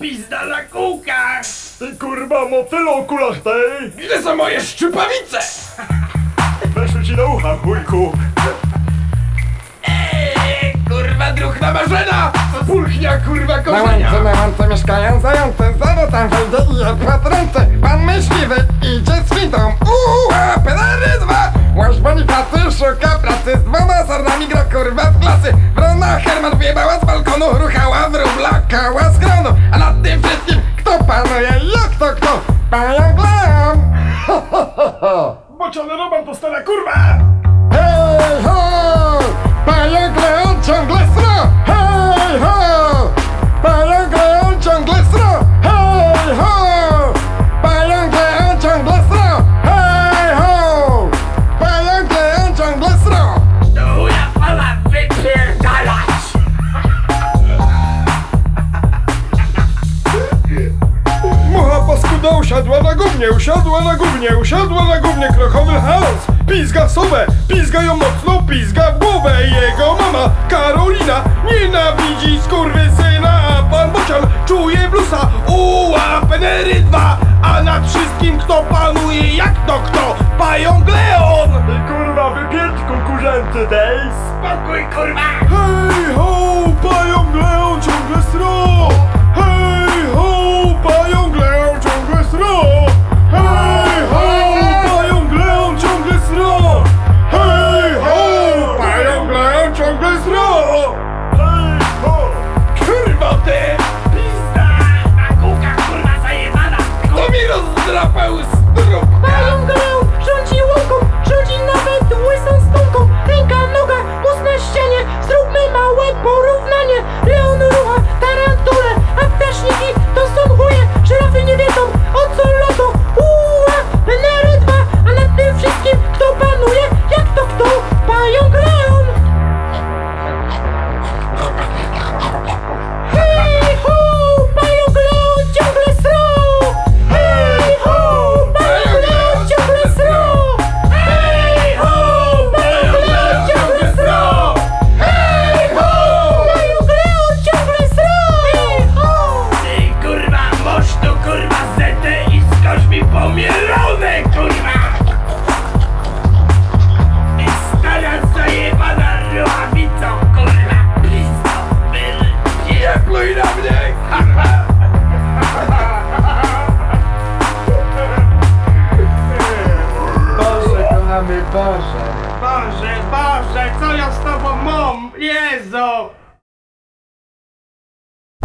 Pizda na kółkach! Ty kurwa motylo kulachtej! Gdzie są moje szczypawice? Weszły ci do ucha, chujku! Eee, kurwa druhna marzena! Pulchnia kurwa korzenia! Na łące mieszkają zające, zero tam wejdzie i je patrące. Pan myśliwy idzie z witą, uuu, a pedary dwa. Łoś Bonifacy szuka pracy, z dwoma sarnami gra kurwa z klasy. Wrona Herman wjebała z balkonu, ruchała wróbla, kała z panuje, jak to kto? Ho, ho. Boczony Roman to stara kurwa! Hej ho! Paskuda usiadła na gównie, usiadła na gównie, usiadła na gównie, krokowy chaos! Pizga sobę, pizga ją mocno, pizga w głowę Jego mama, Karolina, nienawidzi skurwysyna A pan Bocian czuje blusa, uła, penery dwa A nad wszystkim kto panuje, jak to kto? Pająk Leon! I kurwa, wypięć konkurenty tej! Spokój kurwa! Hej ho, pająk Leon ciągle sro! Boże. Boże, Boże, co ja z tobą mam? Jezu!